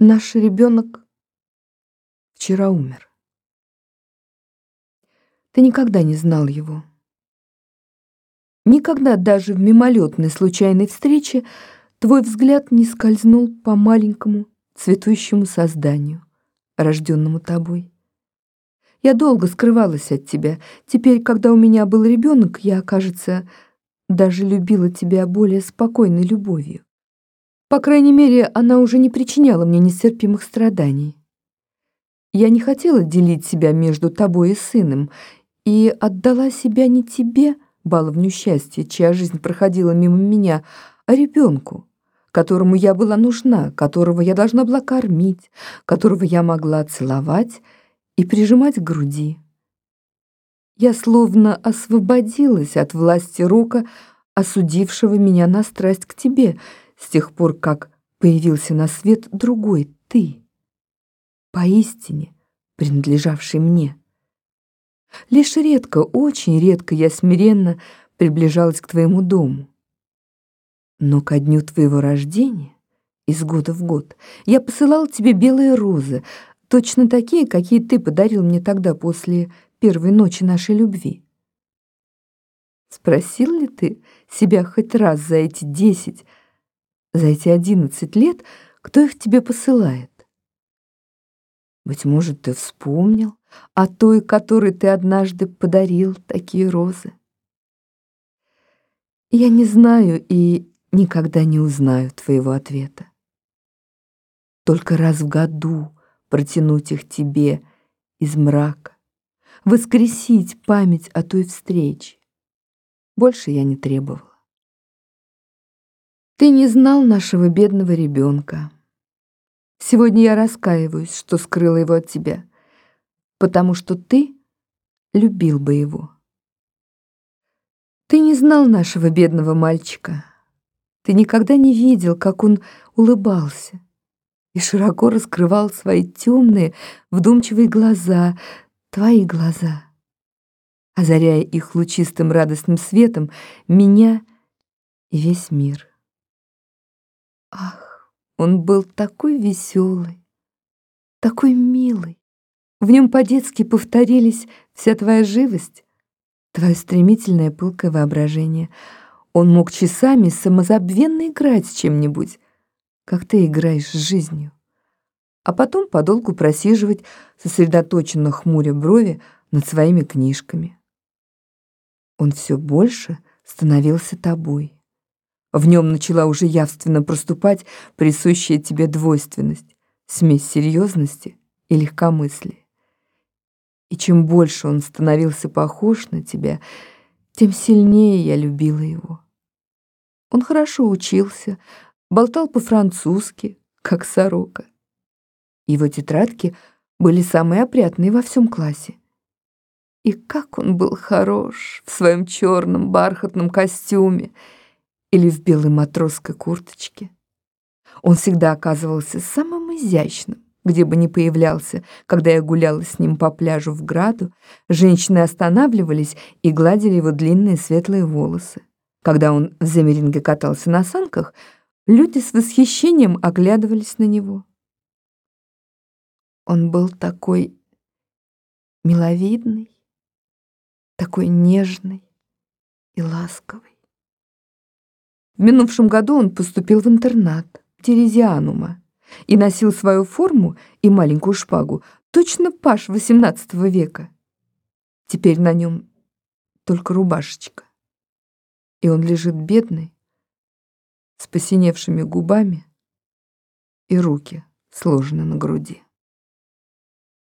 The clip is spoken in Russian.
Наш ребенок вчера умер. Ты никогда не знал его. Никогда даже в мимолетной случайной встрече твой взгляд не скользнул по маленькому цветущему созданию, рожденному тобой. Я долго скрывалась от тебя. Теперь, когда у меня был ребенок, я, кажется, даже любила тебя более спокойной любовью. По крайней мере, она уже не причиняла мне нестерпимых страданий. Я не хотела делить себя между тобой и сыном, и отдала себя не тебе, баловню счастья, чья жизнь проходила мимо меня, а ребенку, которому я была нужна, которого я должна была кормить, которого я могла целовать и прижимать к груди. Я словно освободилась от власти рока, осудившего меня на страсть к тебе — с тех пор, как появился на свет другой ты, поистине принадлежавший мне. Лишь редко, очень редко я смиренно приближалась к твоему дому. Но ко дню твоего рождения, из года в год, я посылал тебе белые розы, точно такие, какие ты подарил мне тогда после первой ночи нашей любви. Спросил ли ты себя хоть раз за эти десять, за эти одиннадцать лет, кто их тебе посылает? Быть может, ты вспомнил о той, которой ты однажды подарил такие розы? Я не знаю и никогда не узнаю твоего ответа. Только раз в году протянуть их тебе из мрака, воскресить память о той встрече. Больше я не требовала. Ты не знал нашего бедного ребенка. Сегодня я раскаиваюсь, что скрыла его от тебя, потому что ты любил бы его. Ты не знал нашего бедного мальчика. Ты никогда не видел, как он улыбался и широко раскрывал свои темные, вдумчивые глаза, твои глаза, озаряя их лучистым радостным светом меня и весь мир. Ах, он был такой веселый, такой милый. В нем по-детски повторились вся твоя живость, твое стремительное пылкое воображение. Он мог часами самозабвенно играть с чем-нибудь, как ты играешь с жизнью, а потом подолгу просиживать, сосредоточенно хмуря брови над своими книжками. Он все больше становился тобой. В нем начала уже явственно проступать присущая тебе двойственность, смесь серьезности и легкомыслия. И чем больше он становился похож на тебя, тем сильнее я любила его. Он хорошо учился, болтал по-французски, как сорока. Его тетрадки были самые опрятные во всем классе. И как он был хорош в своем черном бархатном костюме — или в белой матросской курточке. Он всегда оказывался самым изящным, где бы ни появлялся. Когда я гуляла с ним по пляжу в Граду, женщины останавливались и гладили его длинные светлые волосы. Когда он в Земеринге катался на санках, люди с восхищением оглядывались на него. Он был такой миловидный, такой нежный и ласковый. В минувшем году он поступил в интернат Терезианума и носил свою форму и маленькую шпагу, точно паш XVIII века. Теперь на нем только рубашечка. И он лежит бедный, с посиневшими губами, и руки сложены на груди.